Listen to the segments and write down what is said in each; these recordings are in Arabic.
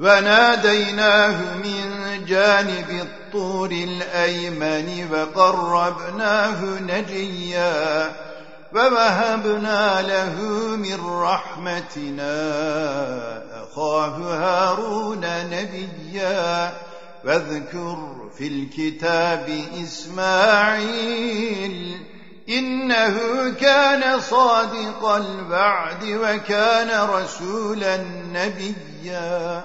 وناديناه من جانب الطور الأيمن وقربناه نجيا ووهبنا له من رحمتنا أخاه هارون نبيا واذكر في الكتاب إسماعيل إنه كان صادق البعد وكان رسولا نبيا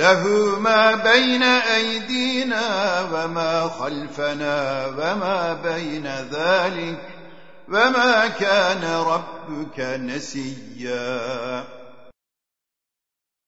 له ما بين أيدينا وما خلفنا وما بين ذلك وما كان ربك نسيا.